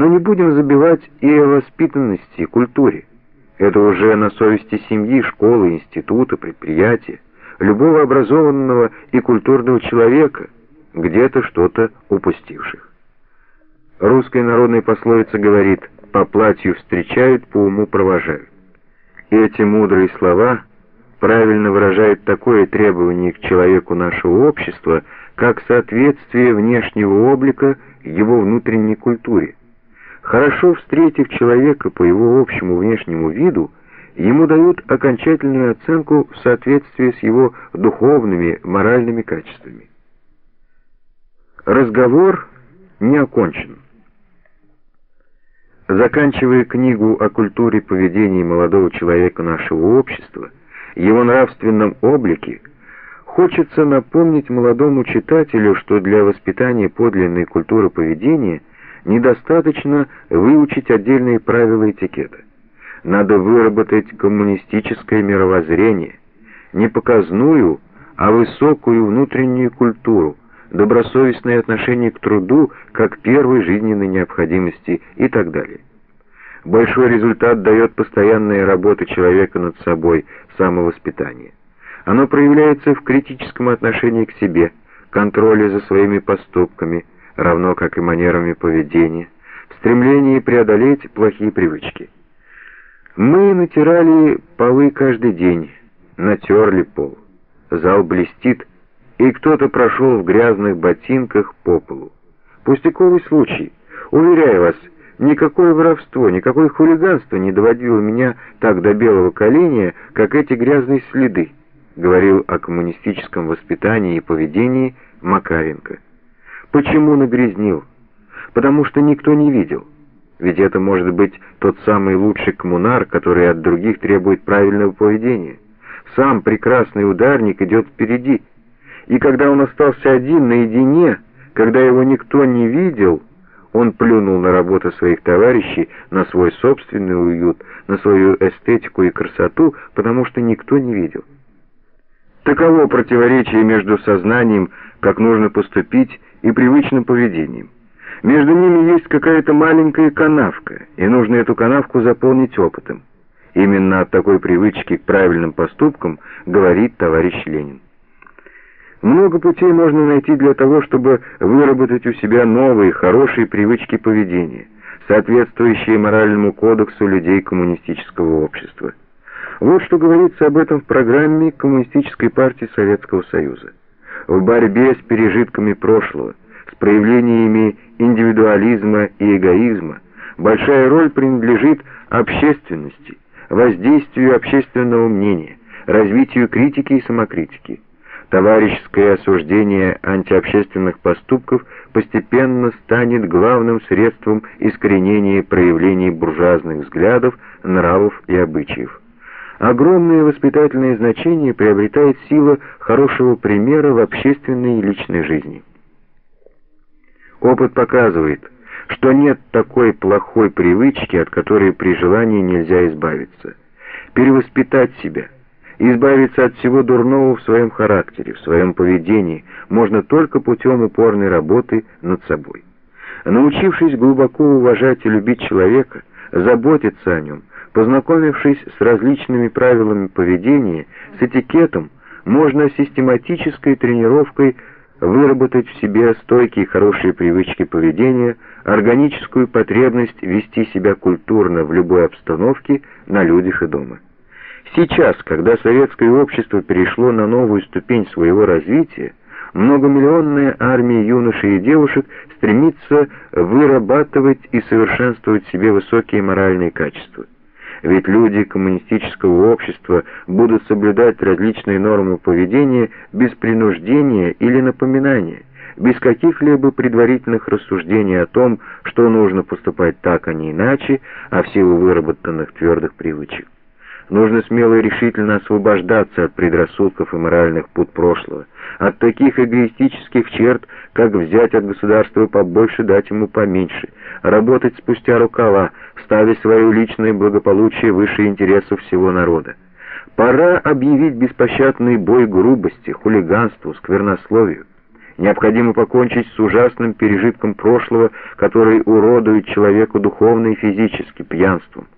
Но не будем забивать и о воспитанности, и культуре. Это уже на совести семьи, школы, института, предприятия, любого образованного и культурного человека, где-то что-то упустивших. Русская народная пословица говорит «по платью встречают, по уму провожают». И эти мудрые слова правильно выражают такое требование к человеку нашего общества, как соответствие внешнего облика его внутренней культуре. Хорошо встретив человека по его общему внешнему виду, ему дают окончательную оценку в соответствии с его духовными, моральными качествами. Разговор не окончен. Заканчивая книгу о культуре поведения молодого человека нашего общества, его нравственном облике, хочется напомнить молодому читателю, что для воспитания подлинной культуры поведения недостаточно выучить отдельные правила этикета. Надо выработать коммунистическое мировоззрение, не показную, а высокую внутреннюю культуру, добросовестное отношение к труду как первой жизненной необходимости и так далее. Большой результат дает постоянная работа человека над собой, самовоспитание. Оно проявляется в критическом отношении к себе, контроле за своими поступками, равно как и манерами поведения, в стремлении преодолеть плохие привычки. Мы натирали полы каждый день, натерли пол. Зал блестит, и кто-то прошел в грязных ботинках по полу. Пустяковый случай. Уверяю вас, никакое воровство, никакое хулиганство не доводило меня так до белого коленя, как эти грязные следы, говорил о коммунистическом воспитании и поведении Макаренко. Почему нагрязнил? Потому что никто не видел. Ведь это может быть тот самый лучший коммунар, который от других требует правильного поведения. Сам прекрасный ударник идет впереди, и когда он остался один наедине, когда его никто не видел, он плюнул на работу своих товарищей, на свой собственный уют, на свою эстетику и красоту, потому что никто не видел. Таково противоречие между сознанием, как нужно поступить, и привычным поведением. Между ними есть какая-то маленькая канавка, и нужно эту канавку заполнить опытом. Именно от такой привычки к правильным поступкам говорит товарищ Ленин. Много путей можно найти для того, чтобы выработать у себя новые, хорошие привычки поведения, соответствующие моральному кодексу людей коммунистического общества. Вот что говорится об этом в программе Коммунистической партии Советского Союза. В борьбе с пережитками прошлого, с проявлениями индивидуализма и эгоизма, большая роль принадлежит общественности, воздействию общественного мнения, развитию критики и самокритики. Товарищеское осуждение антиобщественных поступков постепенно станет главным средством искоренения проявлений буржуазных взглядов, нравов и обычаев. Огромное воспитательное значение приобретает сила хорошего примера в общественной и личной жизни. Опыт показывает, что нет такой плохой привычки, от которой при желании нельзя избавиться. Перевоспитать себя – Избавиться от всего дурного в своем характере, в своем поведении можно только путем упорной работы над собой. Научившись глубоко уважать и любить человека, заботиться о нем, познакомившись с различными правилами поведения, с этикетом, можно систематической тренировкой выработать в себе стойкие хорошие привычки поведения, органическую потребность вести себя культурно в любой обстановке, на людях и дома. Сейчас, когда советское общество перешло на новую ступень своего развития, многомиллионная армия юношей и девушек стремится вырабатывать и совершенствовать себе высокие моральные качества. Ведь люди коммунистического общества будут соблюдать различные нормы поведения без принуждения или напоминания, без каких-либо предварительных рассуждений о том, что нужно поступать так, а не иначе, а в силу выработанных твердых привычек. Нужно смело и решительно освобождаться от предрассудков и моральных пут прошлого, от таких эгоистических черт, как взять от государства побольше, дать ему поменьше, работать спустя рукава, ставить свое личное благополучие выше интересов всего народа. Пора объявить беспощадный бой грубости, хулиганству, сквернословию. Необходимо покончить с ужасным пережитком прошлого, который уродует человеку духовно и физически, пьянством.